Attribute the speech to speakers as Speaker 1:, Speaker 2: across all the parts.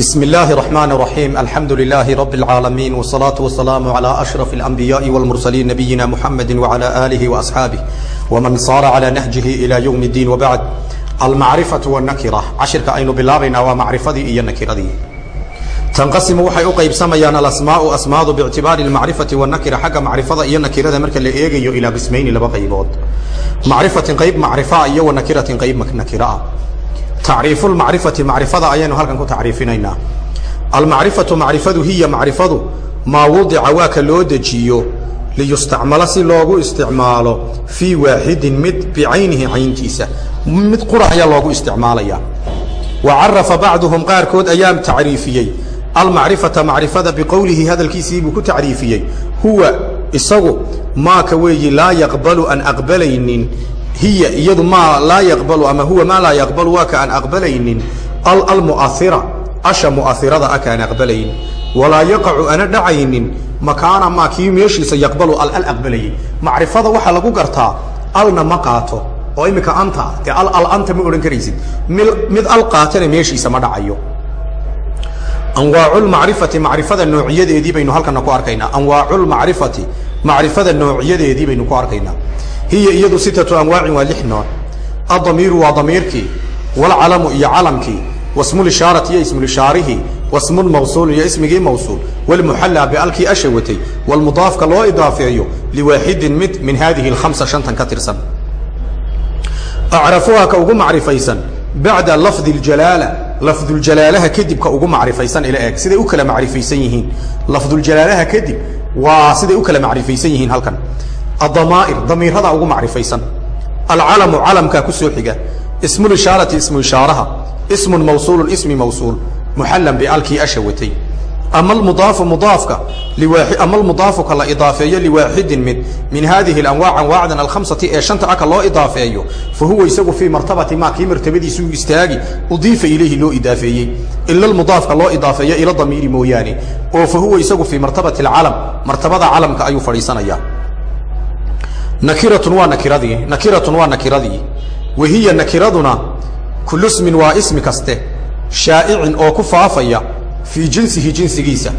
Speaker 1: بسم الله الرحمن الرحيم الحمد لله رب العالمين والصلاة والسلام على أشرف الأنبياء والمرسلين نبينا محمد وعلى آله وأصحابه ومن صار على نهجه إلى يوم الدين وبعد المعرفة والنكرة عشرك أين بلابنا ومعرفة إيا النكرة دي تنقسم waxay u qaybsamayaan alasmaau asmaadu biictibaari almacrifati wanakira xagga macrifada iyo nakirada marka la eegayo ilaa qismayni laba qaybood macrifatin qayb macrifaa iyo wanakiratin qayb nakiraa tacriifu lmacrifati macrifada ayaynu halkan ku tacriifinaynaa. Almacrifatu macrifadu hiya macrifadu maa wudica waa ka loo dejiyo liyustacmala si loogu isticmaalo fii waaxidin mid bicaynihi cayntiisa. Mid qura ayaa loogu isticmaalaya. Wa carafa bacduhum qaarkood ayaa tacriifiyey. Almacrifata macrifada biqowlihi hadalkiisii buu ku tacriifiyey. Huwa isagu maaka weeyi laa yaqbalu an aqbalaynin hiya iyadu maa laa yaqbalu ama huwa maa laa yaqbalu waa ka aan aqbalaynin. Almuaira asha muairada a kaan aqbalayn. Walaa yaqacu ana dhacaynin. Makaana maa kii meeshiisa yaqbalu al al aqbalayay. Macrifada waxaa lagu gartaa alna ma qaato. Oo iminka anta dee al al anta ma odhan karaysid. Mid al qaatana meeshiisa ma dhacayo. Anwaaculmacrifati macrifada noociyadeedii baynu halkana ku arkaynaa anwaaculmacrifati macrifada noociyadeedii baynu ku arkaynaa hiya iyadu sitatu anwaacin waa lix nooc. Adamiiru waa damiirkii walcalamu iyo calamkii wasmulishaarati iyo ismulishaarihii wasmun mawsuul iyo ismigii mawsuul walmuxallaa bialkii asha watay walmudaafka loo idaafeeyo liwaaxidin mid min haadihi alkhamsa shantan ka tirsan. Acrafuhaa ka ugu macrifaysan bacda lafdi ljalaala lafduljalaalaha kadib ka ugu macrifaysan ila eeg siday u kala macrifaysan yihiin. Lafduljalaalaha kadib waa siday u kala macrifaysan yihiin halkan adamaa'ir damiirada ugu macrifaysan alcalamu calamkaa ku soo xiga ismulishaarati ismu ishaaraha ismun mawsuulun ismi mawsuul muxallan bialkii asha watay ama almudaafu mudaafka ama almudaafu ka la idaafeeyo liwaaxidin mid min haadihi alanwaac anwaacdan alkhamsati ee shanta aka loo idaafeeyo fa huwa isagu fii martabati maa kii martabadiisuu istaagi udiifa ilayhi loo idaafeeyey ila almudaafka loo idaafeeyo ila damiiri mooyaane oo fa huwa isagu fii martabati alcalam martabada calamka ayuu fadhiisanayaa nakiratun waa nakiradii nakiratun waa nakiradii. Wa hiya nakiraduna kullu smin waa ismi kaste shaa'icin oo ku faafaya fii jinsihi jinsigiisa.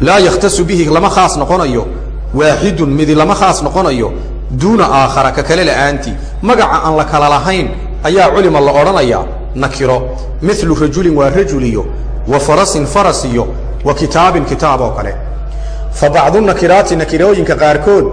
Speaker 1: Laa yakhtasu bihi lama khaas noqonayo waaxidun midi lama khaas noqonayo duuna aakhara ka kale la'aantii magaca aan la kala lahayn ayaa culima la odhanayaa nakiro. Milu rajulin waa rajuliyo wa farasin faras iyo wa kitaabin kitaab oo kale. Fa bacdu nakiraati nakirooyinka qaarkood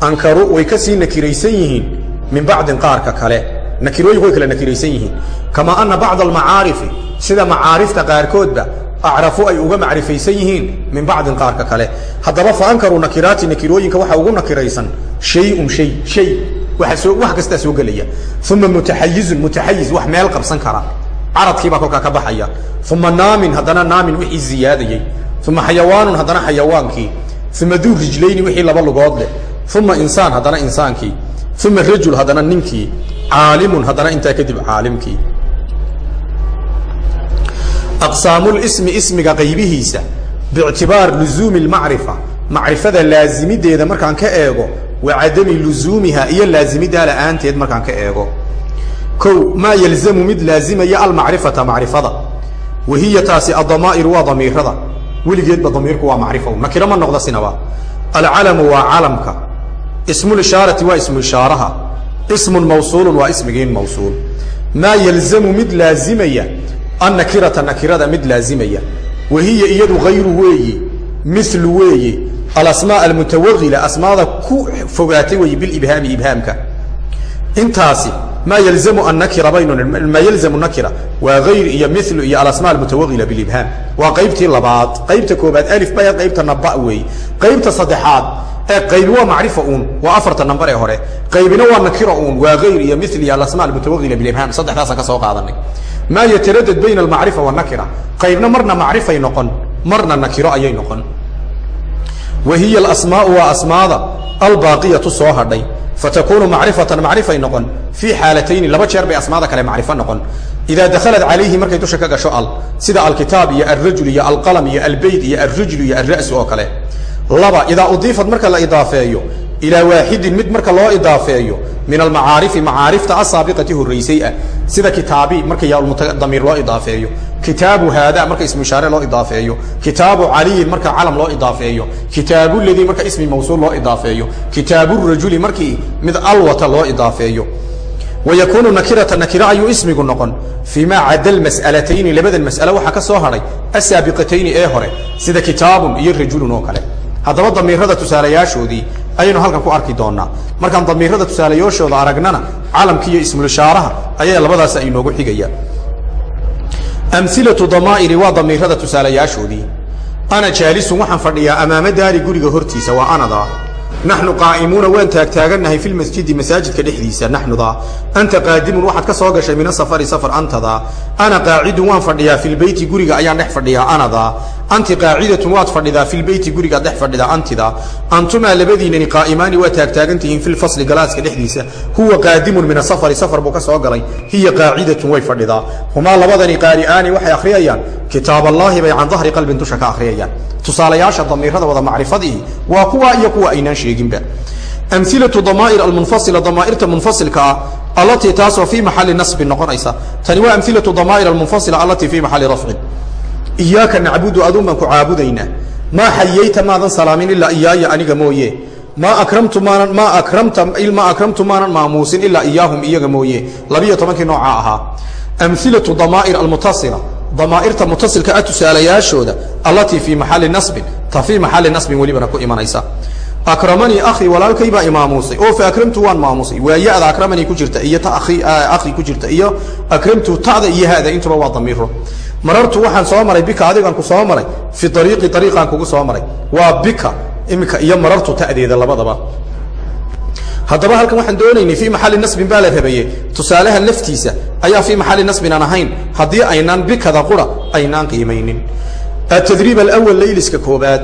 Speaker 1: ankaru way ka sii nakiraysan yihiin min bacdin qaarka kale. Nakirooyinku way kala nakiraysan yihiin. Kamaa ana bacda almacaarifi sida macaarifta qaarkoodba acrafu ay uga macrifaysan yihiin min bacdin qaarka kale. Haddaba fa ankaruu nakiraati nakirooyinka waxaa ugu nakiraysan shayun shay shay wax kastaa soo gelaya. Uma mutaxayizun mutaxayiz wax meel qabsan kara. Caradkii baa kolkaa ka baxaya. Uma naamin haddana naamin wixii ziyaadayey uma xayawaanun haddana xayawaankii uma duu rijlayni wixii laba lugood leh uma insaan haddana insaankii uma rajul haddana ninkii caalimun haddana intaa kadib caalimkii aqsaamulsmi ismiga qaybihiisa biictibaar luzuumi lmacrifa macrifada laazimideeda markaan ka eego wa cadami luzuumiha iyo laazimidaa la'aanteed markaan ka eego kow maa yalzamu mid laazimaya almacrifata macrifada wa hiya taasi adamaa'iru waa damiirada weligeedba damiirku waa macrifa nakiro ma noqda sinaba alcalamu waa calamka ismulishaarati waa ismu ishaaraha ismun mawsuulun waa ismigiin mawsuul. Maa yalzamu mid laazimaya annakirata nakirada mid laazimaya. Wa hiya iyadu hayru weeyi milu weeye alasmaa almutawagila asmaada ku fogaatay weeye bilibhaami ibhaamka. Intaasi maa yalzamu annakira baynu maa yalzamu nakira waa hayr iyo milu iyo alasmaa almutawagila bilibhaam. Waa qaybtii labaad qaybta koobaad alif baya qaybta naba weeye qaybta saddexaad qaybi waa macrifa uun. Waa afarta nambar ee hore. Qaybina waa nakira uun. Waa hayr iyo mil iyo alasmaa almutawagila bilibhaam saddexdaasaan ka soo qaadanay. Maa yataradad bayna almacrifa wanakira qaybna marna macrifay noqon marna nakiro ayay noqon. Wa hiya alasmaau waa asmaada albaaqiyatu soo hadhay. Fatakunu macrifatan macrifay noqon. Fii xaalatayni laba jeer bay asmaada kale macrifo noqon. Idaa dakhalat calayhi markay dusha ka gasho al sida alkitaab iyo alrajul iyo alqalam iyo albeyd iyo alrijlu iyo alra'su oo kale laba idaa udiifat marka la idaafeeyo ilaa waaxidin mid marka loo idaafeeyo min almacaarifi macaarifta asaabiqati horraysay ah. Sida kitaabi marka yaalmutadamiir loo idaafeeyo. Kitaabu haada marka ismu ishaare loo idaafeeyo. Kitaabu caliyin marka calam loo idaafeeyo. Kitaabu ladii marka ismi mawsuul loo idaafeeyo. Kitaabu rajuli markii mid alwata loo idaafeeyo. Wayakuunu nakirata nakira ayuu ismigu noqon. Fii maa cada lmas'alatayni labadan mas'ale waxaa ka soo hadhay asaabiqatayni ee hore sida kitaabun iyo rajulun oo kale haddaba damiirada tusaalayaashoodii ayaynu halkan ku arki doonaa markaan damiirada tusaalayaashooda aragnana calamki iyo ismulishaaraha ayaa labadaas ay noogu xigayaan amilatu damaa'iri waa damiirada tusaalayaashoodii. Ana jaalisun waxaan fadhiyaa amaama daari guriga hortiisa waa anada. Naxnu qaa'imuuna waan taagtaagannahay fi lmasjidi masaajidka dhexdiisa naxnuda. Anta qaadimun waxaad ka soo gashay min asafari safar antada. Ana qaacidun waan fadhiyaa fi lbeyti guriga ayaan dhex fadhiyaa anada anti qaacidatun waad fadhidaa fi lbeyti gurigaad dhex fadhidaa antida. Antumaa labadiinani qaa'imaani waa taagtaagantihiin fi lfasli galaaska dhexdiisa. Huwa qaadimun min asafari safar buu ka soo galay. Hiya qaacidatun way fadhidaa. Humaa labadani qaari'aani waxay akhriyayaan. Kitaab allaahi bay can dahri qalbin dusha ka akhriyayaan. Tusaalayaasha damiirada wada macrifadihi waa kuwa iyo kuwa aynaan sheeginba. Amilatu damaa'ir almunfasila damaairta munfasilka ah allatii taasoo fii maxali nasbin noqonaysa. Tani waa amilatu damaa'ir almunfasila allatii fii maxali rafcin iyaaka nacbudu aduun baan ku caabudaynaa. Maa xayayta maadan salaamin ilaa iyaaya aniga mooye. Maa akramtu maanan maa akramta maa akramtu maanan maamuusin ilaa iyaahum iyaga mooye. Labiyo tobankii noocaa ahaa. Amilatu damaa'ir almutasila damaairta mutasilka ah tusaalayaashooda allatii fii maxali nasbin ta fii maxali nasbin welibana ku imanaysa. Akramanii akhi walaalkay baa imaamuusay. Oo fa akramtu waan maamuusay. Waa ya-da ku jirta iyo ta akhi ku jirta iyo akramtu ta'da iyo hada intuba waa damiiro marartu waxaan soo maray bika adigaan ku soo maray fi ariiqi ariiqaan kugu soo maray. Waa bika imika iyo marartu ta'deeda labadaba. Haddaba halkan waxaan doonaynay fii maxali nasbin baa la rabaye tusaalaha laftiisa ayaa fii maxali nasbin aan ahayn. Haddii aynaan bikada qura aynaan qiimaynin. Atadriib alawal layliska koobaad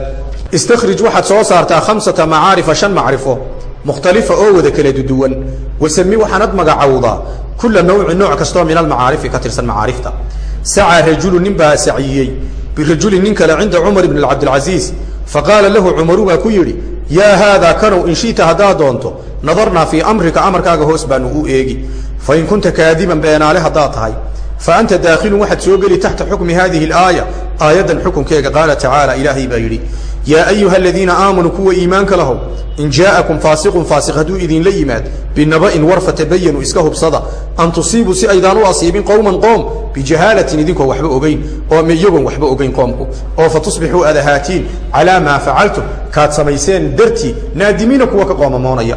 Speaker 1: istakhrij waxaad soo saartaa khamsata macaarifa shan macrifo mukhtalifa oo wada kala duduwan wasami waxaanad magacowdaa. Kula nawci nooc kastoo min almacaarifi ka tirsan macaarifta sacaa rajulu nin baa saciyey birajulin nin kale cinda cumar bn cabdilcasiis faqaala lahu cumaru baa ku yidhi yaa haadaa kanow in shiita haddaad doonto nadarnaa fii amrika amarkaaga hoos baanu u eegi fain kunta kaadiban beenaale haddaad tahay fa anta daakhilun waxaad soo geli taxta xukmi hadihi alaaya aayaddan xukunkeega qaala tacaala ilaahay baa yidhi yaa ayuha aladiina aamanuu kuwa iimaanka lahow in jaa'akum faasiqun faasiq hadduu idinla yimaad binaba'in war fatabayanuu iska hubsada an tusiibuu si aydaan u asiibin qowman qoom bijahaalatin idinkoo waxba ogeyn oo iyagoon waxba ogeyn qoomku oo fa tusbixuu aad ahaatiin calaa maa facaltum kaad samayseen dartii naadimiina kuwa ka qoomamoonaya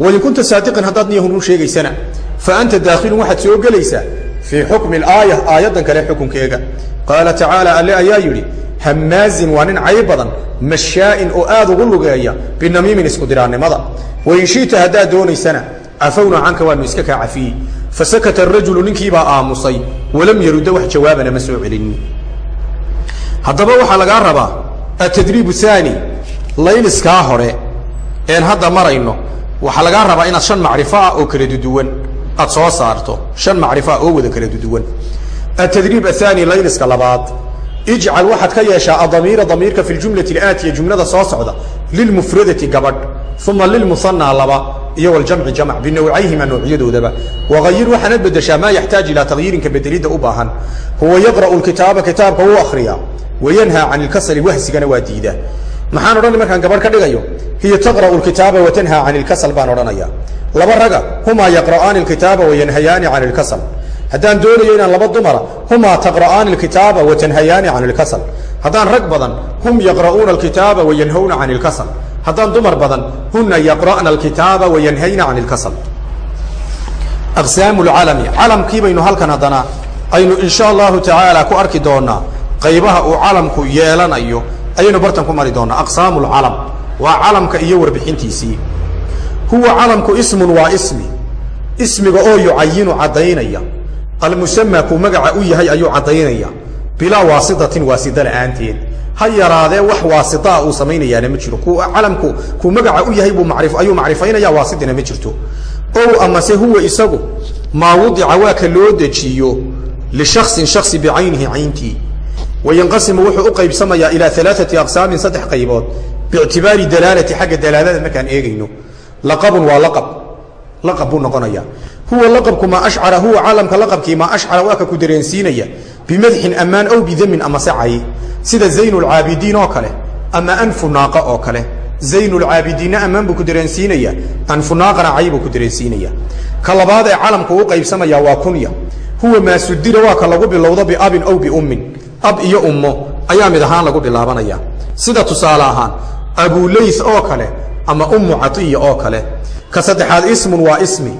Speaker 1: wain kunta saadiqan haddaad niyahun u sheegaysana fa anta daakhilun waxaad soo gelaysaa fii xukmi alaaya aayaddan kale xukunkeega qaala tacaala alle ayaa yidhi hamaazin waa nin cayb badan mashaa'in oo aad ugu lugeeya binamiimin isku diraannimada. Wain shiita haddaad doonaysana cafawna canka waanu iska kaa cafiyey. Fasakata arajulu ninkiibaa aamusay walam yarudda wax jawaabana ma soo celinin haddaba waxaa lagaa rabaa atadriib aani layliskaa hore. Een hadda marayno waxaa lagaa rabaa inaad shan macrifo ah oo kala duduwan aad soo saarto shan macrifo ah oo wada kala duduwan atadriib ahaani layliska labaad ijcal waxaad ka yeeshaa adamiira damiirka fi ljumlati alaatiya jumlada soo socda lilmufradati gabadh uma lilmusanaa laba iyo waljamci jamc binawcayhima noocyadoodaba wagayir waxaanad bedeshaa maa yaxtaaj ilaa tagyiirinka bedelidda u baahan. Huwa yaqra'u lkitaaba kitaabka wuu akriyaa wayanhaa can ilkasali wahsigana waa diidaa maxaan odhanay markaan gabadh ka dhigayo? Hiya taqra'u lkitaaba watanhaa can ilkasal baan odhanaya laba raga humaa yaqra'aani lkitaaba wayanhayaani can ilkasal haddaan doonayo inaan laba dumara humaa taqra'aani alkitaaba watanhayaani can ilkasal haddaan rag badan hum yaqra'uuna alkitaaba wayanhawna can ilkasal haddaan dumar badan huna yaqra'na alkitaaba wayanhayna can ilkasal aqsaamu lcalami calamkii baynu halkan haddana aynu in allahu tacaala ku arki doonaa qaybaha uu calamku yeelanayo ayaynu bartan ku mari doonaa aqsaamu lcalam waa calamka iyo warbixintiisii. Huwa calamku ismun waa ismi. Ismiga oo yucayinu caddaynaya almusamaa kuu magaca u yahay ayuu caddaynaya. Bilaa waasitatin waasida la'aanteed. Ha yaraadee wax waasitaa uu samaynayaana ma jiro. Ku calamku kuu magaca u yahay ayuu macrifaynaya waasidina ma jirto. Ow amase huwa isagu maa wudica waa loo dejiyo lishaksin shaksi bicaynihi cayntii. Wayanqasimu wuxuu u qaybsamayaa ilaa alaaati aqsaamin saddex qaybood. Biictibaari dalaalati xagga dalaalada markaan eegayno. Laqabun waa laqab. Laqab buu noqonaya huwa laqabku maa ashcara huwa caalamka laqabkii maa ashcara waa ka ku dareensiinaya. Bimadxin ammaan ow bidamin ama secay sida zaynulcaabidiin oo kale ama anfunaaqa oo kale. Zaynulcaabidiinna ammaan buu ku dareensiinaya anfunaaqana cay buu ku dareensiinaya. Ka labaad ee calamku u qaybsamaya waa kunya. Huwa maa sudira waa ka lagu bilowdo biabin ow biummin ab iyo ummo ayaa mid ahaan lagu bilaabanaya. Sida tusaale ahaan abulays oo kale ama ummu catiya oo kale. Ka saddexaad ismun waa ismi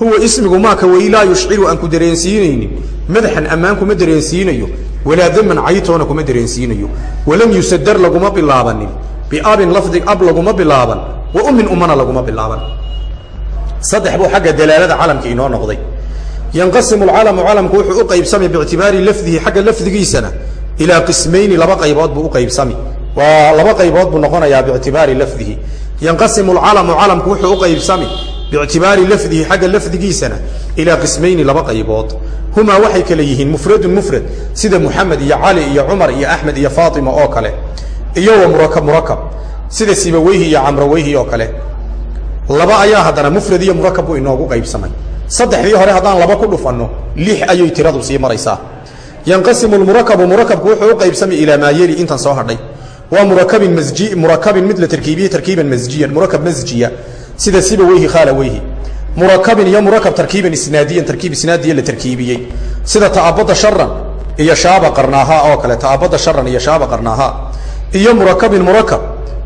Speaker 1: huwa ismigu maaka wey laa yushciru aan ku dareensiinaynin madaxan ammaan kuma dareensiinayo. Walaa daman caytoona kuma dareensiinayo. Walam yusadar laguma bilaabanin. Biabin lafdig ab laguma bilaaban. Wa ummin ummana laguma bilaaban. Saddex buu xagga dalaalada calamka inoo noqday. Yanqasimu alcalamu calamku wuxuu u qaybsamay biictibaari lafdihi xagga lafdigiisana. Ilaa qismayni laba qaybood buu u qaybsami. Waa laba qaybood buu noqonayaa biictibaari lafdihi. Yanqasimu alcalamu calamku wuxuu u qaybsami biictibaari lafdihi xagga lafdigiisana ilaa qismayni laba qaybood. Humaa waxay kale yihiin mufradun mufrad sida muxamed iyo cali iyo cumar iyo axmed iyo faatima oo kale iyo wa murakab murakab sida sibaweyhi iyo camraweyhi oo kale. Laba ayaa haddana mufrad iyo murakab buu inoogu qaybsamay. Saddexdii hore haddaan laba ku dhufanno lix ayay tiradu sii maraysaa. Yanqasimu lmurakabu murakabku wuxuu u qaybsamay ilaa maa yeli intan soo hadhay. Waa murakabin masji murakabin mid la tarkiibiyey tarkiiban masjiyan sida sibaweyhi khaalaweyhi murakabin iyo murakab tarkiiban isnaadiyan tarkiib isnaadiya la tarkiibiyey. Sida ta'abada sharan iyo shaaba qarnaaha oo kale ta'abada sharan iyo shaaba qarnaaha. Iyo murakabin murakab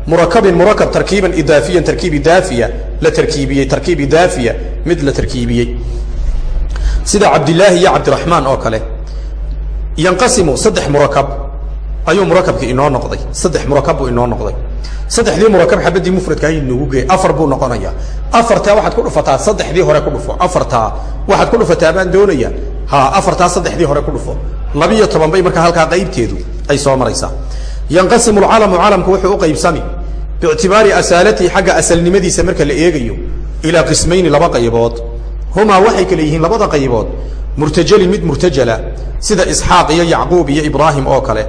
Speaker 1: murakabin murakab tarkiiban idaafiyan tarkiib idaafiya la tarkiibiyey tarkiib idaafiya mid la tarkiibiyey. Sida cabdilaahi iyo cabdiraxmaan oo kale. Yanqasimu saddex murakab ayuu murakabki inoo noqday. Saddex murakab buu inoo noqday. Saddexdii murakab xabadii mufradka hay noogu geey afar buu noqonaya. Afartaa waxaad ku dhufataa saddexdii hore ku dhufo. Afartaa waxaad ku dhufataa baan doonaya. Ha afartaa saddexdii hore ku dhufo. Labiyo toban bay markaa halkaa qaybteedu ay soo maraysaa. Yanqasimu alcalamu calamku wuxuu u qaybsami. Biictibaari asaalatihi xagga asalnimadiisa marka la eegayo ilaa qismayni laba qaybood. Humaa waxay kale yihiin labada qaybood. Murtajalin mid murtajala sida isxaaq iyo yacquub iyo ibraahim oo kale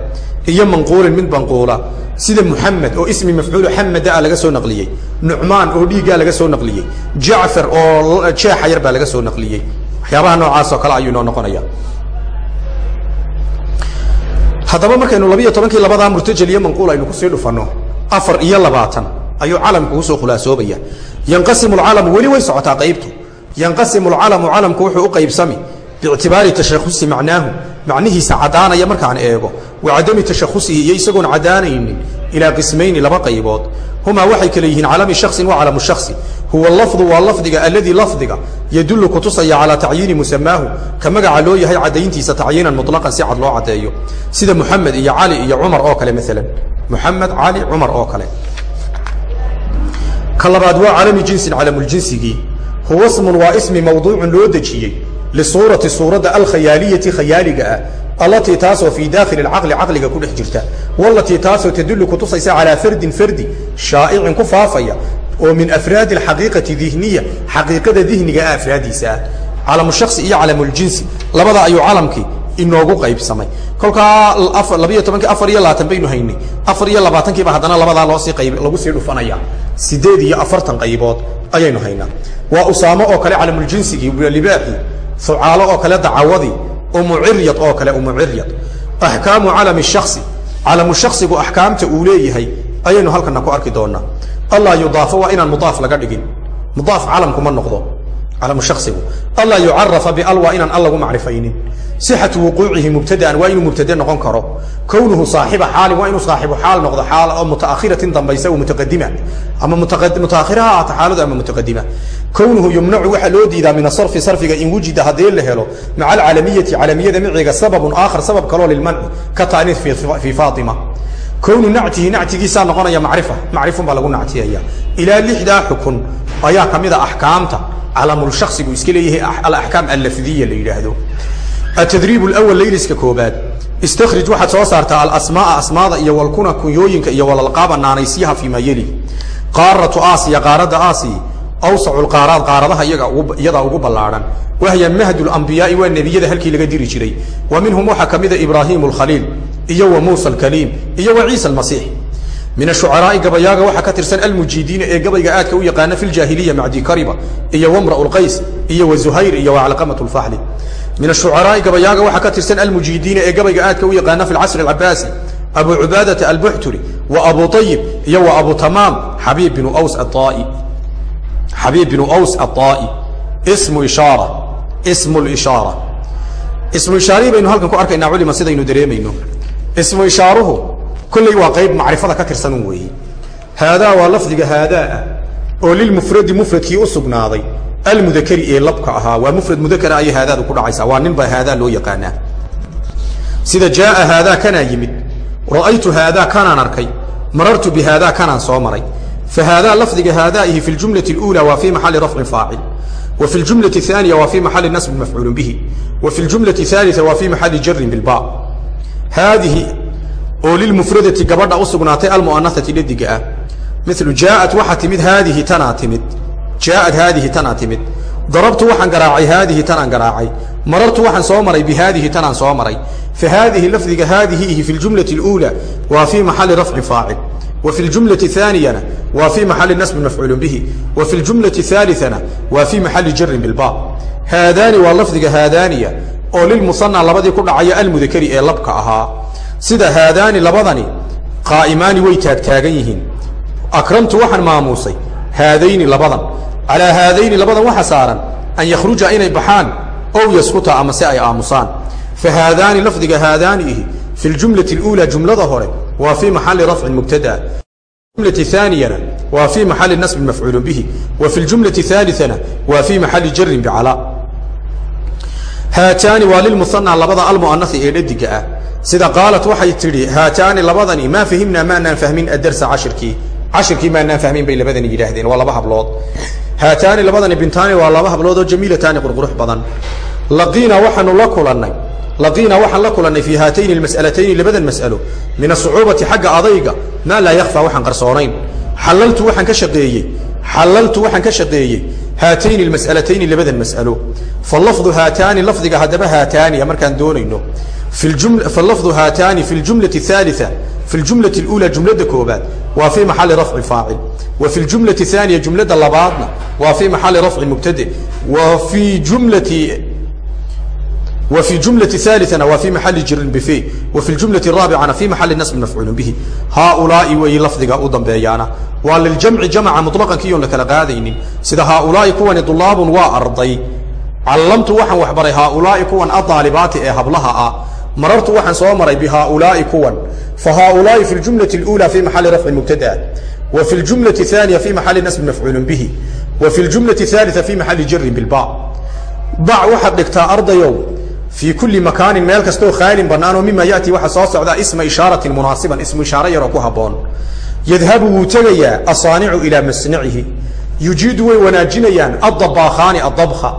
Speaker 1: iyo manquulin mid manquula. Sida muxamed oo ismi mafcuulu xamada laga soo naqliyey. Nucmaan oo dhiiggaa laga soo naqliyey. Jacfar oo jeexa yar baa laga soo naqliyey. Waxyaabaha noocaasoo kale ayuu inoo noqonaya haddaba markaynu labiiyo tobankii labadaa murtajal iyo manquul aynu ku sii dhufanno afar iyo labaatan ayuu calamku u soo khulaasoobaya yanqasimu alcalamu weli way socotaa qaybtu. Yanqasimu alcalamu calamku wuxuu u qaybsami biictibaari tashakusi macnaahu macnihiisa caddaanaya markaan eego wa cadami tashakusihi iyo isagoon caddaanaynin ilaa qismayni laba qaybood humaa waxay kale yihiin calami shaksin wa calamu shaksi huwa lafdu waa lafdiga alladii lafdiga yadullu kutusaya calaa tacyiini musamaahu ka magaca loo yahay caddayntiisa tacyiinan muطlaqan si cad loo caddeeyo sida muxamed iyo cali iyo cumar oo kale maalan muxamed cali cumar oo kale ka labaad waa calami jinsin calamuljinsigii huwa lisuurati suuradda alkhayaaliyati khayaaliga ah allatii taasoo fii daakhili caqli caqliga ku dhex jirta walatii taasoo tadullu kutusaysa calaa fardin fardi shaa'icin ku faafaya oo min afraadi alxaqiiqati dihniya xaqiiqada dihniga ah afraadiisa ah calamu shaksi iyo calamuljinsi labada ayuu calamkii inoogu qaybsamay kolkaa labiyo tobankii afar iyo labaatan baynu haynay afar iyo labaatankiiba haddana labadaa loosii qayb lagu sii dhufanaya sideed iyo afartan qaybood ayaynu haynaa waa usaamo oo kale calamuljinsigii libaaxii hucaalo oo kale dacawadii umuciryad oo kale umuciryad axkaamu calami shaksi calamu shaksigu axkaamta uu leeyahay ayaynu halkana ku arki doonaa allaa yudaafo waa inaan mudaaf laga dhigin. Mudaaf calamku ma noqdo calamu shaksigu allaa yucarafa bial waa inaan al macrifaynin. Sixatu wuquucihi mubtadaan waa inuu mubtade noqon karo. Kownuhu saaxiba xaalin waa inuu saaxibu xaal noqdo xaal oo mutaakhiratin dambaysa oo mutaqadima ama mutaakhira ha ahaato xaaladu ama mutaqadima kownuhu yumnacu waxaa loo diidaa min asarfi sarfiga in wujida haddii la helo maca alcalamiyati calamiyada miciga sababun aakhar sabab kaloo lilmanci ka taaniif fii faatima. Kownu nactihi nactigiisaa noqonaya macrifa macrifun baa lagu nactiyaya. Ilaa lixdaa xukun ayaa ka mid a axkaamta calamulshaksigu iska leeyahay alaxkaam allafdiya la yidhaahdo. Atadriib lwal layliska koobaad. Istakhrij waxaad soo saartaa alasmaaa asmaada iyo walkuna kunyooyinka iyo walalqaaba naanaysyaha fii maa yeli. Qaaratu aasiya qaaradda aasiya awsacu lqaaraad qaaradaha iyadaa ugu ballaadhan wahya mahdu lambiyaai waa nebiyada halkii laga diri jiray. Wa minhum waxaa ka mida ibraahimu lkhaliil iyo wa muusa alkaliim iyo wa ciisa almasiix min ashucaraa'i gabayaaga waxaa ka tirsan almujiidiina ee gabayga aadka u yaqaana fi ljaahiliya macdi kariba iyo wamra lqays iyo wazuhayr iyo wacalqamat lfaxli min ashucaraa'i gabayaaga waxaa ka tirsan almujiidiina ee gabayga aadka u yaqaana fi lcasri alcabaasi abu cubaadata albuxturi wa abu ayib iyo wa abu tamaam xabiib binu ws aai xabiib binu ws aaa'i ismu ishaara ismu lishaara ismu ishaarihii baynu halkan ku arkaynaa culima sidaynu dareemayno. Ismu ishaaruhu kolley waa qayb macrifada ka tirsan weeye haadaa waa lafdiga haadaaah oo lilmufradi mufradkii u sugnaaday. Almudakari ee labka ahaa waa mufrad mudakara ayay haadaadu ku dhacaysaa. Waa nin baa haadaa loo yaqaanaa. Sida jaaa haadaa kanaa yimid ra'aytu haadaa kanaan arkay marartu bihaadaa kanaan soo maray. Fahaadaa lafdiga haadaa'ihi fi ljumlai اuulى waa fii maxali rafcin faacil wa fi ljumlai aaniya waa fii maxali nasbin mafcuulun bihi wa fi ljumlai aalia waa fii oo lilmufradati gabadha u sugnaatay almu'anasati dhadiga ah. Milu jaaat waxaa timid haadihi tanaa timid. Jaaad haadihi tanaa timid. Darabtu waxaan garaacay haadihi tanaan garaacay. Marartu waxaan soo maray bihaadihi tanaan soo maray. Fa haadihi lafdiga haadihiihi fi ljumlai اluulaa waa fii maxali rafci faacil wa fi ljumlai aaniyana waa fii maxali nasbin mafcuulun bihi. Wa fi ljumlai aaliana waa fii maxali jarin bilba haadaani waa lafdiga haadaaniya oo lilmusanaa labadii ku dhacaya almudakari ee labka ahaa sida haadaani labadani qaa'imaani way taagtaagan yihiin. Akramtu waxaan maamuusay haadayni labadan. Calaa haadayni labadan waxa saaran an yakhruja inay baxaan ow yaskuta ama ay aamusaan. Fa haadaani lafdiga haadaani ihi fi ljumlai اluulaa jumlada hore waa fii maxali rafcin mubtada. Jumla aaniyana waa fii maxali nasbin mafcuulun bihi wa fi ljumlai haaliana waa fii maxali jarin bicalaa haataani waa lilmuhanaa labada almu'anasi ee dhadiga ah sida qaalat waxay tidhi haataani labadani maa fahimnaa maanaan fahmin adarsa cashirkii cashirkii maanaan fahmin bay labadani yidhaahdeen waa laba hablood. Haataani labadani bintaani waa laba hablood oo jamiilataani qurqurux badan. Laqiina waxaanu la kulannay laqiina waxaan la kulannay fii haatayni almas'alatayni labadan mas'alo. Min asucuubati xagga adayga maa laa yakfaa waxaan qarsoonayn. Xalaltu waxaan ka shaqeeyey xalaltu waxaan ka shaqeeyey haatayni almas'alatayni labadan mas'alo. Fa haataani lafdiga haddaba haataaniya markaan doonayno falafdu haataani fi ljumlati ahaaliثa fi ljumlati اluulى jumladda koobaad waa fii maxali rafci faacil wa fi ljumlati aaniya jumladda labaadna waa fii maxali rafci mubtade wa fii jumlati و في جملة ثالثna waa في محل jirin bfe و في الجuملة الرaaبعana في محل نصب مفعuل bه haaؤuلaaءi way lafdiga u dambeeyaana waa liljamci jamca muطلqanki oon la kala qaadaynin sida haaؤuلaaءi kuwani طulaabun waa arday callamtu waxaan waxbaray haaؤuلaaءi kuwan aطaalibaati ee hablaha ah marartu waxaan soo maray bhaaؤuلaaءi kuwan fahaaؤuلaaءi في الجuملة الأولى في محaل رفع مبتدأ و في الجuملة الثانية في محaل نصب مفعuuل bه و في الجuملة الثالثة في محaل jri بالباء bac waxaad dhigtaa ardayow fii kulli makaanin meel kastoo khaalin bannaan oo mima yaati waxaa soo socdaa isma ishaaratin munaasiban ismu ishaaro yaroo ku habboon yadhabu wuu tegayaa asaanicu ilaa masnacihi yujiidu way wanaajinayaan addabaakhaani addabka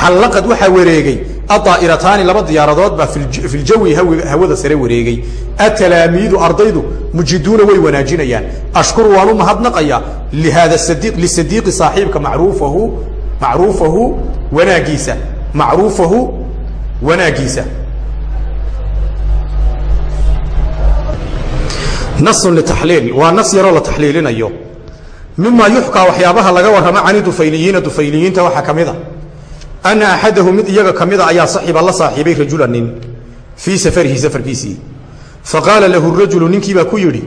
Speaker 1: xallaqad waxaa wareegay addaa'irataani laba diyaaradood baa fi ljawi hawada sare wareegay. Atalaamiidu ardaydu mujiduuna way wanaajinayaan. Ashkuru waan u mahadnaqayaa. Lihaada sadiiq lisadiiqi saaxiibka macruufahu macruufahu wanaagiisa macruufahu wanaagiisa. Nasun litaxliil waa nas yaroo la taxliilinayo. Mima yuxkaa waxyaabaha laga warramo cani dufayliyiina dufayliyiinta waxaa ka mida ana axadahu mid iyaga ka mida ayaa saxiba la saaxiibay rajula nin fii safarihi safarkiisii faqaala lahu rajulu ninkiibaa ku yidhi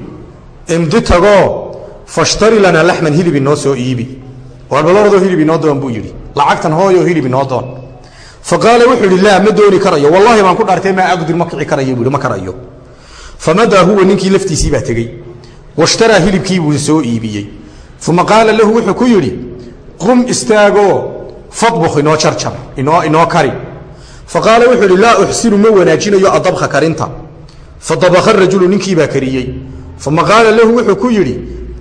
Speaker 1: imdi tagoo fashtari lanaa laxman hilib inoo soo iibi walbalordoo hilib inoo doon buu yidhi lacagtan hooyoo hilib inoo doon faqaala wuxuu idhi laa ma dooni karayo wallahi baan ku dhaartay maa aqdir ma kici karayo buu ma karayo famadaa huwa ninkii laftiisii baa tegey washtaraa hilibkii buu soo iibiyey uma qaala lahu wuxuu ku yidhi qum istaagoo fadbuk inoo jarjar inoo inoo kari. Faqaala wuxuu idhi laa uxsinu ma wanaajinayo adabka karinta. Fadabaka rajulu ninkiibaa kariyey. Uma qaala lahu wuxuu ku yidhi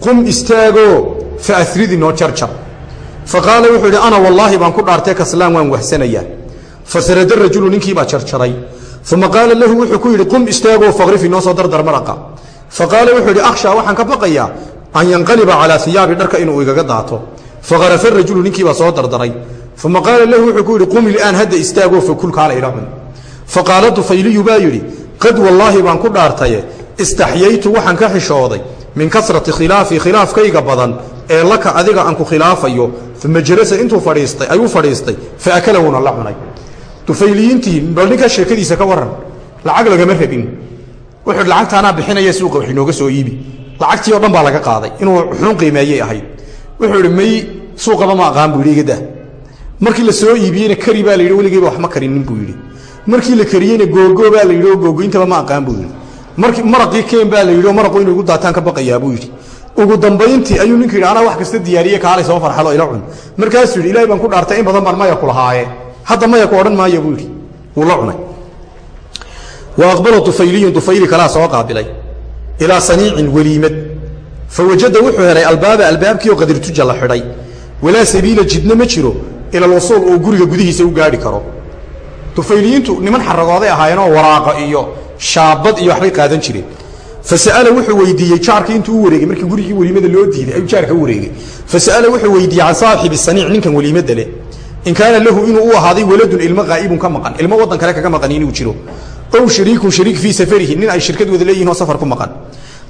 Speaker 1: qum istaagoo faasrid inoo jarjar. Faqaala wuxuu idhi ana wallaahi baan ku dhaartay kaslaan waan wahsanayaa. Fasarada rajulu ninkiibaa jarjaray. Uma qaala lahu wuxuu ku yidhi qum istaagoo faqrif inoo soo dardar maraqa. Faqaala wuxuu idhi akhshaa waxaan ka baqayaa an yanqaliba calaa iyaabi dharka inuu igaga daato. Faqarafa rajulu ninkiibaa soo dardaray uma qaala lahu wuxuu ku yidhi qum ilaan hadda istaagoo fakul kaala ila cun faqaala dufayliyu baa yidhi qad wallaahi baan ku dhaartaye istaxyaytu waxaan ka xishooday min kasrati khilaafi khilaafkayga badan ee laka adiga aan ku khilaafayo. Uma jalasa intuu fadhiistay ayuu fadhiistay fa akala wuuna la cunay. Tufayliyiintii bal ninkaa sheekadiisa ka waran lacag lagama rabin. Wuxuu lacagtaanaa bixinaya suuqa wax inooga soo iibi. Lacagtii oo dhan baa laga qaaday inuu xun qiimeeyey ahayd. Wuxuu idhi suuqaba ma aqaan buu markii la soo iibiyeyna kari baa la yidhi weligeyba wax ma karinin buu yidhi. Markii la kariyeyna googoo baa la yidhi oo googoyntaba ma aqaan buu yidhi. Markii maraqii keen baa la yidhi oo maraqu inuu igu daataan ka baqayaa buu yidhi. Ugu dambayntii ayuu ninku yidhi anaa wax kasta diyaariye kaalay soo farxalo ila cun. Markaasuu yidhi ilahay baan ku dhaartay in badan baan maya ku hadda maya ku odhan maayo buu yidhi. Wuu la cunay. Wa aqbala tufayliyun tufayli kalaa soo qaabilay. Ilaa saniicin weliimad. Fa wajada wuxuu helay albaaba albaabkii oo qadirtuja la xidhay. Walaa sabiila jidna ma jiro ila alwasuul uu guriga gudihiisa u gaadhi karo. Tufayliyiintu niman xaragooday ahaayeenoo waraaqa iyo shaabad iyo waxbay qaadan jireen. Fasa'ala wuxuu weydiiyey jaarkii intuu u wareegay markii gurigii weliimada loo diiday ayuu jaarka u wareegay. Fasa'ala wuxuu weydiiyey can saaxibi saniic ninkan weliimada leh in kaana lahu inuu u ahaaday waladun ilmo qaa'ibun ka maqan ilmo waddan kale kaga maqan inuu jiro. Ow shariikun shariik fii safarihi nin ay shirkad wada leeyihiin oo safar ku maqan.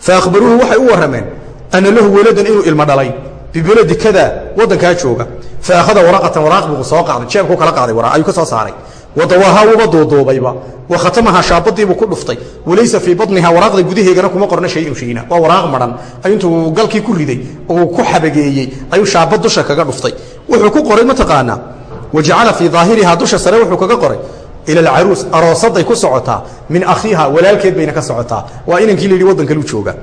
Speaker 1: Fa akhbaruuhu waxay u warrameen ana lahu waladan inuu ilmo dhalay bibaladi kada waddankaa jooga fa akhada waraqatan waraaq buu soo qaaday jeebku kala qaaday waraaq ayuu ka soo saaray. Wadawaaha wuba duuduubayba wa khatamaha shaabadiibuu ku dhuftay. Walaysa fii badniha waraaqda gudaheegana kuma qorna shayun shayna waa waraaq madhan. Intuu galkii ku riday uu ku xabageeyey ayuu shaabad dusha kaga dhuftay. Wuxuu ku qoray mataqaanaa wajacala fii daahirihaa dusha sare wuxuu kaga qoray ila alcaruus aroosaday ku socotaa min akhiiha walaalkeed bayna ka socotaa waa inankii la yidhi waddan kaluu jooga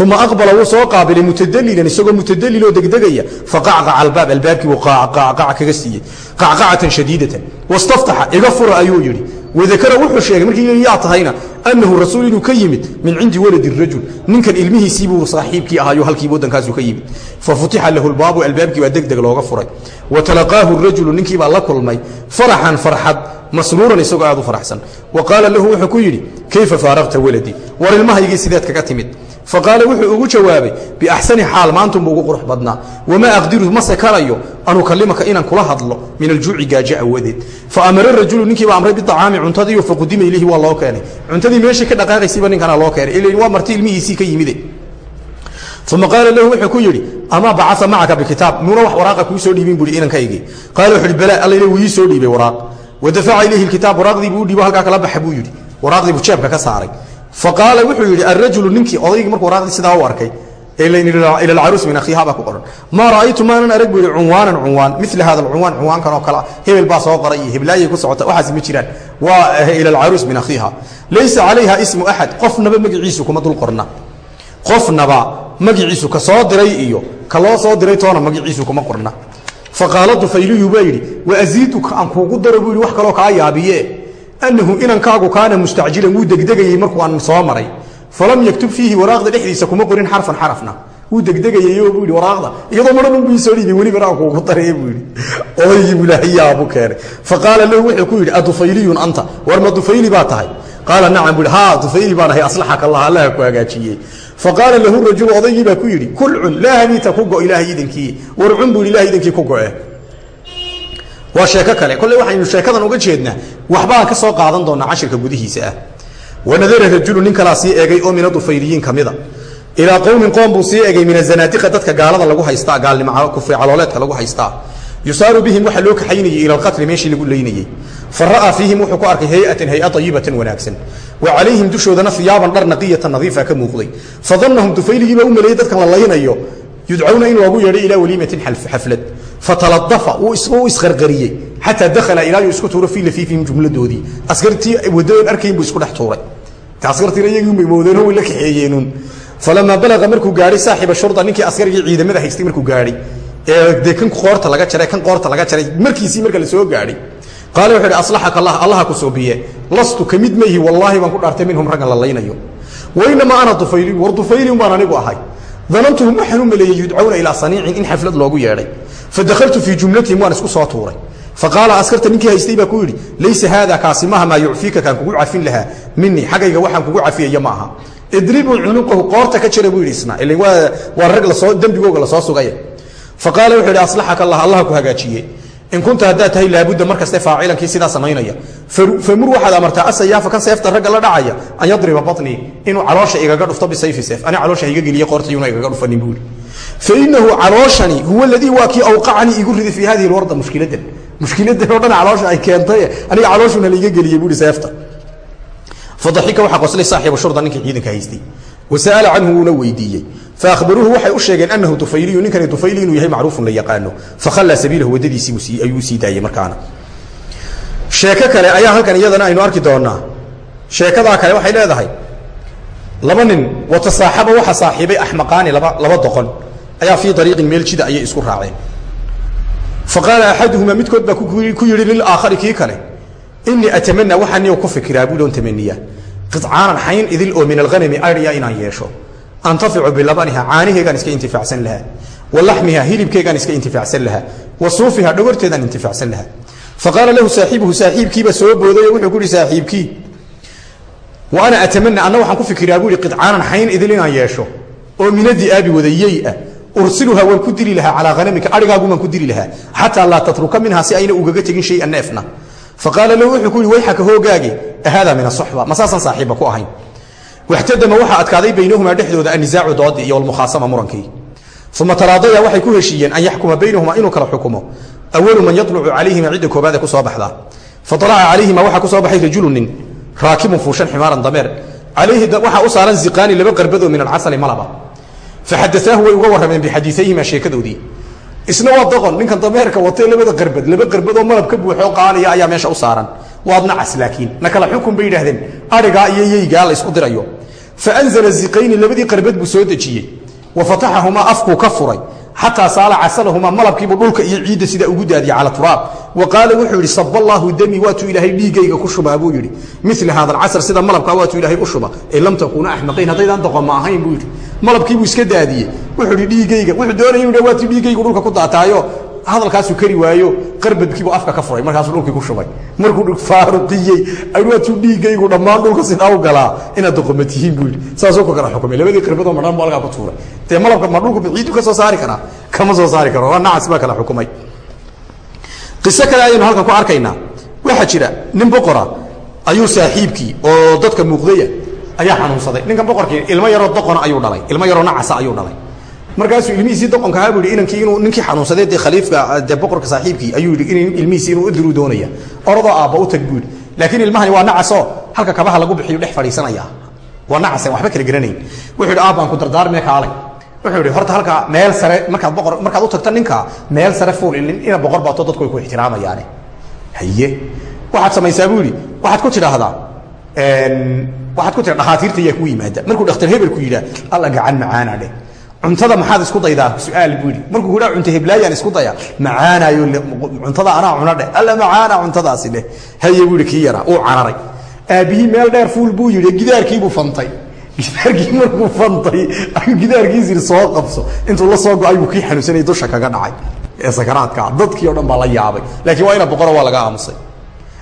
Speaker 1: uma aqbala wuu soo qaabilay mutadalilan isagoo mutadaliloo degdegaya faqacqaca albaab albaabkii buu qacqaca kaga siiyey qacqacatan shadiidatan wastaftaxa iga fura ayuu yidhi wadakara wuxuu sheegay markii yidhi yaa tahayna annahu rasuul inuu ka yimid min cindi waladi rajul ninkan ilmihiisii saaxiibkii ahaayo halkii waddankaasu ka yimid fafutixa lahu lbaabu albaabkii baa degdeg looga furay wa talaqaahu rajulu ninkii baa la kulmay faraxan farxad masruuran isagoo aad u faraxsan. Wa qaala lahu wuxuu ku yidhi kayfa faaraqta waladii war ilmahaygii sideed kaga timid. Faqaala wuxuu ugu jawaabay biaxsani xaal maantunbu ugu qurux badnaa. Wamaa aqdiru mase karayo an ukalimaka inaan kula hadlo min aljuuci gaajo awadeed. Faamara rajulu ninkiiba amray biacaami cuntadiiyo faqudima ilayhi waa loo keenay. Cuntadii meeshii ka dhaqaaqaysiiba ninkana loo keenay. Il waa marti ilmihiisii ka yimide uma qaala lahu wuxuu ku yidhi amaa bacaa macaka bikitaab nuuna wax waraaqa kuu soo dhiibin buui inankaygi qaala wuxu uhi bala alla wuu ii soo dhiibay waraaq wadafaca ilayhi kitaab waraaqdii buu u dhiibo halkaa kala baxa buu yidhi waraaqdii buu jeebka ka saaray faqaala wuxuu yidhi alrajulu ninkii odaygii markuu waraaqdii sidaa u arkay ila alcaruus min akhiiha baa ku qoran maa ra'aytu maanan arag buu yidhi cunwaanan cunwaan mila hada alcunwaan cunwaankan oo kale hebel baa soo qoray iyo heblaayay ku socota waxaas ma jiraan waa ila min akhiiha laysa calayha ismu axad qofnaba magiciisu kuma dul qorna qofnaba magiciisu ka soo diray iyo ka loo soo diray toona magiciisu kuma qorna faqaala dufayliyu baa yidhi waaziiduka aan kuugu daro buu yidhi wax kaloo kaa yaabiye. Annahu inankaagu kaana mustacjilan wuu degdegayey markuu aan soo maray. Falam yaktub fiihi waraaqda dhexdiisa kuma qorin xarfan xarafna. Wuu degdegayey buu yidhi waraaqda iyadoo madhan buu soo dhiibay weliba aan kuugu daray buu yidhi. Odaygii bulaahiyaabuu keenay. Faqaala lahu wuxuu ku yidhi adufayliyun anta? War ma dufayli baa tahay qaala nacam buu yidhi haa dufayli baan ahay aslaxaka allah allaha ku hagaajiyey. Faqaala lahu rajulu odaygii baa ku yidhi kul cun laa haniita ku go ilaahay idinkii war cun buu ilaahay idinkii ku go'e. Waa sheeko kale. Kolle waxaynu sheekadan uga jeednaa waxbaan ka soo qaadan doonaa cashirka gudihiisa ah. Wanadara rajulu nin kalaa sii egay oo min adufayliyiin ka ilaa qowmin qoom buu sii egay min azanaadiqa dadka gaalada lagu haystaa gaalnimo kufri calooleedka lagu haystaa yusaaru bihim waxaa loo kaxaynayey ila alqatli meeshii lagu leynayey fa ra'aa fiihim wuxuu ku arkay hayatan hay'a ayibatan wanaagsan wa calayhim dushoodana iyaaban dhar naqiyatan nadiifa ka muuqday fadannahum dufayligiibaa u maleeyey dadkan la laynayo yudcawna in loogu yeedhay ilaa waliimatin xaflad fataladafa wuu isqarqariyey xataa dakhala ilaa yuu isku tuuro fii lafiifihim jumladoodii askartii wadadan arkayn buu isku dhex tuuray askartiina iyagiinbay moodeenoo way la kaxeeyeenuun falamaa balaqa markuu gaadhay saaxiba shurda ninkii askarigii ee dee kan qoorta laga jaray kan qoorta laga jaray markiisii marka la soo gaadhay qaala wuxuu ihi aslaxaka allah allaha ku soobiye lastu ka mid mayhi wallaahi baan ku dhaartay minhum raggan la laynayo. Wainamaa ana dufayli war dufayli baan anigu ahay. Danantuhum waxaan u maleeyey yudcawna ilaa saniicin in xaflad loogu yeedhay. Fadahaltu fii jumlatihim waan isku soo tuuray. Faqaala askarta ninkii haystay baa ku yidhi laysa haada kaasi maha maa yucfiika kaan kugu cafin lahaa minii xaggayga waxaan kugu cafiyaya ma aha. Idribuu cunuqahu qoorta ka jara buu yidhi isna ila waa waa rag la soo dembigooga la soo sugaya faqaala wuxuu yidhi aslaxaka allah allah ku hagaajiye in kunta haddaad tahay laabudda mar kaste faacilankii sidaa samaynaya. Famur waxaad amartaa asayaafa kan seefta ragga la dhacaya an yadriba baطnii inuu caloosha igaga dhufto bisayfi seef. Ani caloosha iga geliye qoortayuna igaga dhufanin buuri fainahu calooshani huwa ladii waa kii igu ridi fii hadihi lwarda mushkiladan. Mushkiladan oo dhan ay keentay aniga calooshuna laiga geliyey buuri seefta. Fadaxika waxaa qoslay saaxiibu shurda ninkii ciidanka haystay. Wasa'ala canhu wuuna weydiiyey faahbaruuhu waxay u sheegeen anahu tufayliyu ninkani tufayli inuu yahay macruufun la yaqaano fakhallaa sabiilahu waddadiisii ayuu sii daayey markaana sheeko kale ayaa halkan iyadana aynu arki doonaa sheekadaa kale waxay leedahay laba nin watasaaxaba waxa saaxiibay axmaqaani laba laba doqon ayaa fii ariiqin meel jida ayay isku raaceen faqaala axaduhumaa midkood baa ku yidhi lilaakhari kii kale inii atamanaa waxaa niyow ku fikiraa buu oon tamaniyaa qicaanan xayn idil oo min alhanami ariya inaan yeesho antaficu bilabaniha caaniheygaan iska intifaacsan lahaa wa hilibkeygaan iska intifaacsan lahaa wa suufiha dhogorteedaan intifaacsan lahaa faqaala lahu saaxibuhu saaxiibkiiba soo booday oo wuxuu ku yihi saaxiibkii wa ana atamana anna waxaan ku fikiraa buu ihi qicaanan xayn idil inaan yeesho oo minadi aabi wadayey ah ursiluha waan ku dili lahaa calaa hanamika arigaagumaan ku dili lahaa xataa laa tatruka minha si ayna ugaga tegin shayan neefna faqaala lahu wuxuu ku yihi wayxaka hoogaage ahaadaa min asoxba ma saasaan ku ahayn waxtadama waxaa adkaaday baynahumaa dhexdooda annisaacu doodii iyo walmukhaasama murankii. Uma taraadaya waxay ku heshiiyeen an yaxkuma baynahumaa inuu kala xukumo. Awalu man yalucu calayhima cidda koobaad ee ku soo baxdaa faalaca calayhima waxaa ku soo baxay rajulu nin raakibun fuushan ximaaran dameer. Calayhi waxaa u saaran ziqaani laba qarbadoo min alcasali malaba. Faxadaaahu way uga warrameen bixadiiayhima sheekadoodii. Isna waa doqon ninkan dameerka watee labada qarbad laba qarbadoo malab ka buuxoo qaaliya ayaa meesha u saaran. Waadna cas laakiin na kala xukun bay yidhahdeen arigaa iyo yeygaa la isku dirayo faanzla ziqayni labadii qarbad buu soo dejiyey wa fataxahumaa afkuu ka furay xataa saala casalahumaa malabkiibuu dhulka iyo ciidda sidaa ugu daadiyey cala turaab wa qaala wuxuu yidhi sab allaahu dami waatuu ilaahay dhiigayga ku shubaa buu yidhi mila hada alcasr sida malabkaa waatuu ilaahay u shuba ee lam takuuna axmaqiin haddaydaan doqon ma ahayn buu yidhi malabkiibuu iska daadiyey wuxuu yidhi dhiigayga wuxuu doonaya inu waatuu dhiigaygu dhulka ku daataayo hadalkaasuu kari waayo qarbadkiibuu afka ka furay markaasuu dhulkii ku shubay. Markuu faaruqiyey waatuu dhiigaygu dhammaan dhulka sidaa u galaa inaad doqoma tihiin buu yidhi. Saasuu ku kala xukumay labadii qarbadoo madhan buu alkaa ku tuuray. Dee malabka ma dhulku ciidu ka soo saari karaa? Kama soo saari karo. Waa nacas baa kala xukumay. Qiso kale ayaynu halkan ku arkaynaa. Waxaa jira nin boqora ayuu saaxiibkii oo dadka muuqdaya ayaa xanuunsaday. Ninkan boqorkii ilmo yaroo doqona ayuu dhalay ilmo yaroo nacasa ayuu dhalay markaasuu ilmihiisii doqonkahaa buu yidhi inankii inuu ninkii xanuunsadee dee khaliifka dee boqorka saaxiibkii ayuu yidhi in ilmihiisii inuu udiru doonaya. Orodoo aabba u tag buu yidhi. Laakiin ilmahani waa nacasoo halka kabaha lagu bixiyo dhex fadhiisanaya. Waa nacasen waxba kala garanayn. Wuxuu yidhi aabbaan ku dardaarmee kaalay wuxuu yidhi horta halkaa meel sare markaad boqor markaad u tagta ninka meel sare fuul ina boqor baato dadku way ku ixtiraamayaane. Haye waxaad samaysaa buu yidhi. Waxaad ku tidhaahdaa waxaad ku tidha dhakhaatiirta ayaa ku yimaada. Markuu dhakhtar hebel ku yidhaa alla gacan macaana dheh cuntada maxaad isku daydaa? Su'aal buu yidhi. Markuu kudhaa cunta heblaayaan isku daya macaanayo cuntada anaa cuna dheh alla macaana cuntadaasi dheh haye buu yidhi kii yaraa? Uu cararay. Aabbihii meel dheer fuul buu yidhi. Gidaarkiibuu fantay. Gidaarkii markuu fantay ayuu gidaarkiis yidhi soo qabso. Intuu la soo go'ay buu kii xanuunsanayay dusha kaga dhacay. Ee sakaraadkaa dadkii o dhan baa la yaabay. Laakiin waa ina boqoro waa laga aamusay.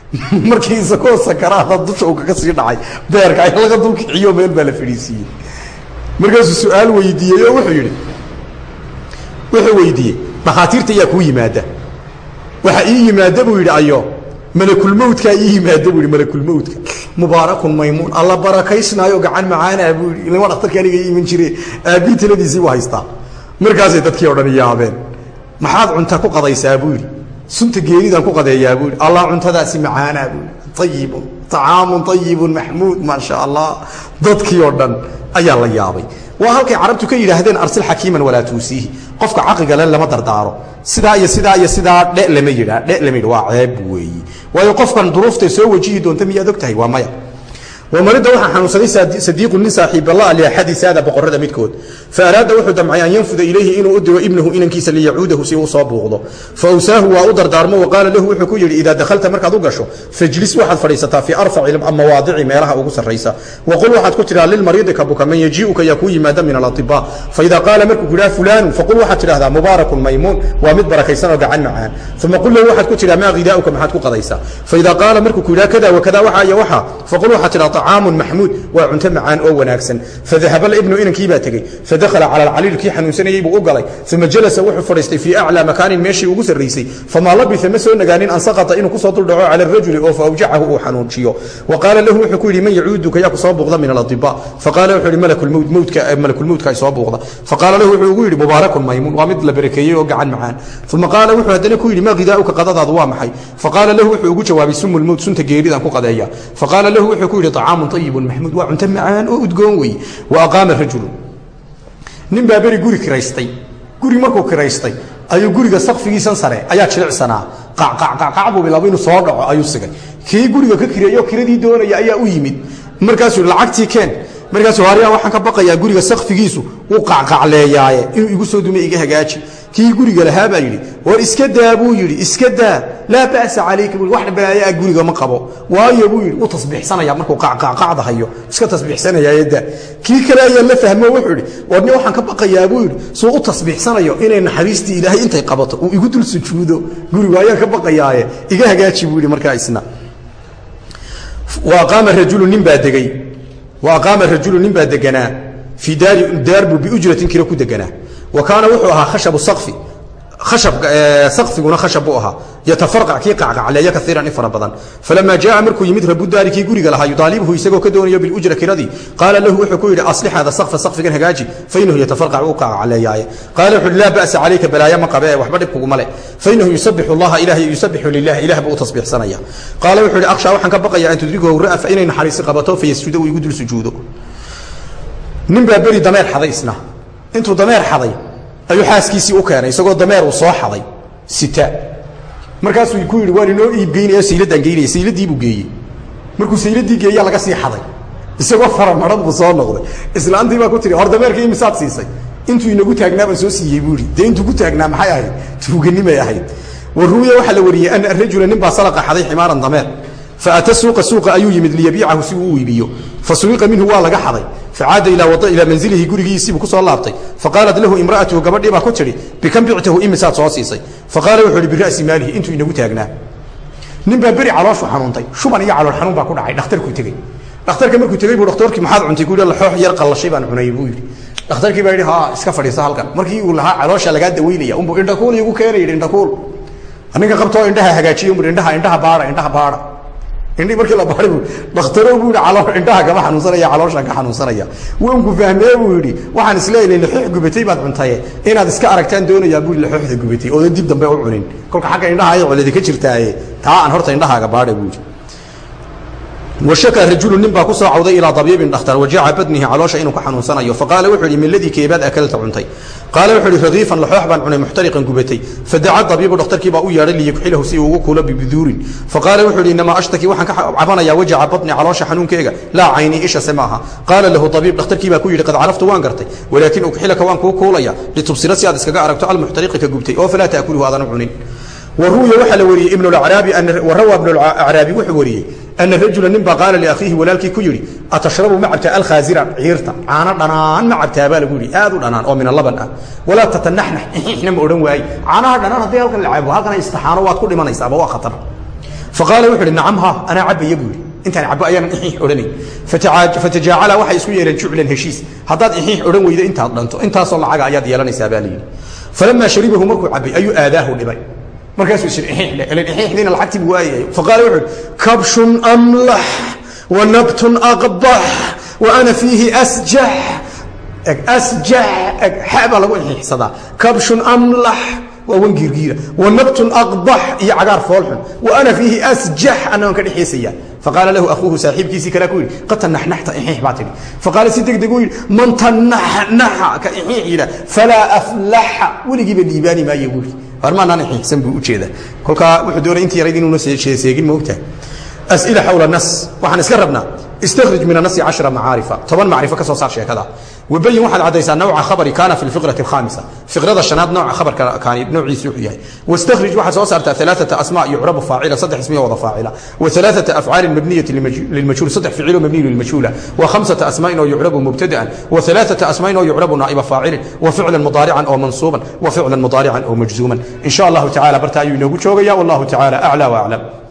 Speaker 1: Markii isagoo sakaraada dusha uu kaga sii dhacay beerka ay laga dulkiciyo meel baa la fadhiisiiyey markaasuu su'aal weydiiyey oo wuxuu yidhi wuxuu weydiiyey dhakhaatiirta ayaa kuu yimaada. Waxa ii yimaada buu yidhi ayo malakulmowtkaa ii yimaada buu yidhi malakulmowtka. Mubaarakun maymuun alla barakaysnaayo gacan macaanaa buu yidhi ilma dhakhtarka aniga iman jire aabbii taladiisii buu haystaa. Markaasay dadkii o dhan yaabeen. Maxaad cunta ku qadaysaa? buu yidhi. Sunta geeridaan ku qadeeyaa buu yidhi. Allah cuntadaasi macaanaa buu yidhi. Ayibun طacaamun ayibun maxmuud maa sha allah dadkii oo dhan ayaa la yaabay waa halkay carabtu ka yidhaahdeen arsil xakiiman walaa tuusiihi qofka caqliga le lama dardaaro sidaa iyo sidaa iyo sidaa dhe lama yidhaa dhe lama yidha waa ceeb weeyi waayo qofkan duruuftay soo wajihi doonta miyaad og tahay waa maya wamaridda waxaa xanuunsaday sadiiqu nin saaxiiballa liaxadi saada boqorada midkood. Fa araada wuxuu damcay an yanfuda ilayhi inuu u diro ibnahu inankiisa liyacuudahu si uu soo buuqdo. Fa awsaahu waa u dardaarmo wa qaala lahu wuxuu ku yidhi idaa dakhalta markaad u gasho fajlis waxaad fadhiisataa fii arfaci mawaadici meelaha ugu sarraysa. Waqul waxaad ku tidhaha lilmariidi ka buka man yajii'uka yaa kuu yimaada min alatiba faida qaala markuu ku yidhaha fulaanu faqul waxaad tidhahdaa mubaarakun maymuun waa mid barakaysan oo gacan macaan uma qul lahu waxaad ku tidhaha maa ghidaa'uka maxaad ku qadaysaa? Faida qaala markuu ku yidhaha kada wakada waxa iyo waxa. Faqul waxaad tidhaha طacaamun maxmuud waa cunto macaan oo wanaagsan fadahaba ibnu inankiibaa tegey fadakhala cala alcaliil kii xanuunsanayey buu u galay uma jalasa wuxuu fadhiistay fii aclaa makaanin meeshii ugu sarraysay famaa labisa ma soo nagaanin an saqata inuu ku soo duldhaco cala arajuli oo faawjacahu uu xanuujiyo wa qaala lahu wuxuu ku yidhi man yacuuduka yaa ku soo buuqda min aladiba faqaala wuxuu malakulmowtka ay soo buuqda faqaala lahu wuxuu ugu yidhi mubaarakun maymuun waa mid la barakeeyey oo gacan macaan uma qaala wuxuu haddana ku yidhi maa ghidaa'uka qadadaadu waa maxay faqaala lahu wuxuu ugu jawaabay sumu lmowt sunta geeridaan ku qadeeya faqaala lahu wuxuu ku yidhi طacaamun طayibun maxmuud waa cunto macaan oo udgoon wey wa aqaama rajulu nin baa beri guri kiraystay guri markuu kiraystay ayuu guriga sakfigiisan sare ayaa jilicsanaa qacqacqacqac buu bilaabo inuu soo dhaco ayuu sigay kii guriga ka kireeyo kiradii doonaya ayaa u yimid markaasuu lacagtii keen markaasuu haryaa waxaan ka baqayaa guriga sakfigiisu wuu qacqacleeyaaye inuu igu soo dume iga hagaaji kii guriga lahaa baa yidhi war iska daa buu yidhi iska daa laa ba'sa calayka wax balaayaa guriga ma qabo. Waayo buu yidhi wuu tasbiixsanaya markuu qacqacqacda hayo. Iska tasbiixsanayaaye daa kii kale ayaa la fahmo wuxuu yidhi warni waxaan ka baqayaa buu yidhi suu u tasbiixsanayo inay naxariistii ilaahay intay qabato uu igu dul sujuudo guriga ayaan ka baqayaaye. Iga hagaaji buu yidhi markaa isna. Wa aqaama rajulu nin baa degey wa aqaama rajulu nin baa deganaa. Fii daari daar buu biujratin kiro ku deganaa wa kaana wuxuu ahaa khashabu sakfi khashab buu ahaa. Yatafarqac kii qacqacleeya kaiiran in fara badan. Falamaa jaaa markuu yimid rabudaari kii guriga lahaa yudaalibuhu isagoo ka doonayo bilujra kiradii. Qaala lahu wuxuu ku yidhi aslix hada sakfa sakfigan hagaaji fainahu yatafarqac uu qacqacleeyaaye qaala wuxu uhi laa ba'sa calayka balaaya ma qabe waxba dhib kuguma leh. Fainahu yusabixu allaha ilahi yusabixu lilah ilah buu u tasbiixsanaya. Qaala wuxuu yidhi akhshaa waxaan ka baqayaa an tudrikahu ra'fa inay naxariisi qabato fayasjuda uu igu dul sujuudo nin baa beri dameer xaday isna intuu dameer xaday ayuu xaaskiisii u keenay isagoo dameer uu soo xaday. Sita. Markaasuu ku yidhi waan inoo iibgeynaya sayladaan geynaya sayladii buu geeyey. Markuu sayladii geeyaa laga sii xaday. Isagoo faramaran buu soo noqday. Islaantii baa ku tihi hor dameerka imisaad siisay. Intuu inagu taagnaa baan soo siiyey buu yidhi. Dee intuu ku taagnaa maxay ahayd? Tuuganimay ahayd. Waruuya waxaa la wariyey ana rajula nin baa salaqa xaday ximaaran dameer. Faata suuqa suuqa ayuu yimid liyabiicahu si uu u iibiyo. Fasuiqa minhu waa laga xaday facaada ilaa manzilihi gurigiisiibuu ku soo laabtay. Faqaalat lahu imraatuhu gabadhii baa ku tidhi bikam bictahu imisaad soo siisay. Faqaala wuxuu ihi bira'si maalihi intuu inagu taagnaa. Nin baa beri calooshu xanuuntay. Shuban iyo calool xanuun baa ku dhacay dhakhtarkuu tegey dhakhtarka markuu tegey buu dhakhtarkii maxaad cuntay? Ku laxoox yar qallashay baan cunay buu yidhi. Dhakhtarkii baa yidhi haa iska fadhiisa halkan. Markii uu lahaa caloosha lagaa daweynaya unbuu indhakuul igu keenay yidhi indhakuul ninka qabtoo indhaha hagaajiyo buu indhaha indhaha baara indhaha baara indhii markii la baari bu dhakhtaro buu yidhi indhaha kama xanuunsanaya calooshaan ka xanuunsanaya. Wanku fahmee buu yidhi waxaan is leeyahay laxoox gubatay baad cuntaye. Inaad iska aragtaan doonayaa buu laxooxda gubatay. Oodan dib dambe u cunin. Kolka xagga indhaha ay coledi ka jirtaaye. Taa aan horta indhahaaga baadha buu yidhi washaka rajulu nin baa ku soo cawday ilaa dabiibin dhakhtar wajaca badnihi caloosha inuu ka xanuunsanayo faqaala wuxuu yidhi miladii keebaad akalta cuntay qaala wuxuu yidhi rakiifan laxoox baan cunay muxtariqan gubatay fadaca dabiibu dhakhtarkii baa u yeedhay liyukxilahu si uu ugu kuulo bibiduurin faqaala wuxuu yidhi inamaa ashtaki waxaan ka cabanayaa wajaca badni caloosha xanuunkeega laa caynii ishase maaha qaala lahu dabiib dhakhtarkii baa ku yidhi qad caraftu waan gartay walaakin ukxilaka waan kuu kuulaya litubsira si aad iskaga aragto almuxtariqi ka gubtay oo falaa taakuluhu aadan u cunin waruuya waxaa la wariyey ibn acraabi warawa ibn acraabi wuxuu wariyey ana rajula nin baa qaala liakhiihi walaalkii ku yidhi atashrabu ma cabtaa alkhaazira ciirta caano dhanaan ma cabtaa baa lagu yidhi aad u dhanaan oo min alaban ah walaa tatanaxnax ixixna ma odhan waaye caanaha dhanaan haddii halkan la cabo halkan istaxaano waad ku dhimanaysaaba waa khatar faqaala wuxu uhi nacam ha anaa cabaya buu yidhi intaan cabo ayaanan ixiix odhanayn fatajaacala waxay isku yeeleen juclan heshiis haddaad ixiix odhan weydo intaad dhanto intaasoo lacaga ayaad yeelanaysaa baa layidhi falamaa sharibahu markuu cabay ayuu aadaahu dhibay markaasuu is ixiixdiina lacagtii buu waayay. Faqaala wuxuu kabshun amlax wa nabtun aqbax wa ana fiihi asjax asjax eg xa baa lagu ixiixsadaa kabshun amlax waa wan giirgiira. Wa nabtun aqbax iyo cagaar foolxun wa ana fiihi asjax annagoon ka dhexeysaya faqaala lahu akhuuhu saaxiibkiisii kalea ku yidhi qad tanaxnaxta ixiix baa tidhi. Faqaala si deg deg uu yidhi man tanaxnaxa ka ixiix yidha falaa aflaxa weligiiba liibaani maayo buu yidhi armaanaan ixiixsan buu u jeedaa kolkaa wuxuu doonay intii yarayd inuuna seegin moogtahay as'ila xawla nas waxaan iska rabnaa istakhrij min anasi cashra macaarifa toban macrifo ka soo saar sheekada wabayin waxaad caddaysaa nawca khabari kaana fi lfiqrati alkhaamisa fiqrada shanaad nooca khabarka kaani noociisu wuxuu yahay wastakhrij waxaad soo saartaa alaaata asmaa yucrabu faacila saddex ismiyo wada faacila wa alaaata afcaalin mabniyati lilmajhuul saddex ficilo mabniyu lilmajhuula wa khamsata asmaa'in oo yucrabu mubtada'an wa alaaata asmaa'in oo yucrabu naa'iba faacilin wa ficlan mudaarican oo mansuuban wa ficlan mudaarican oo majzuuman in sha allahu tacala barta ayuu inoogu joogaya wallahu tacala aclى wa aclam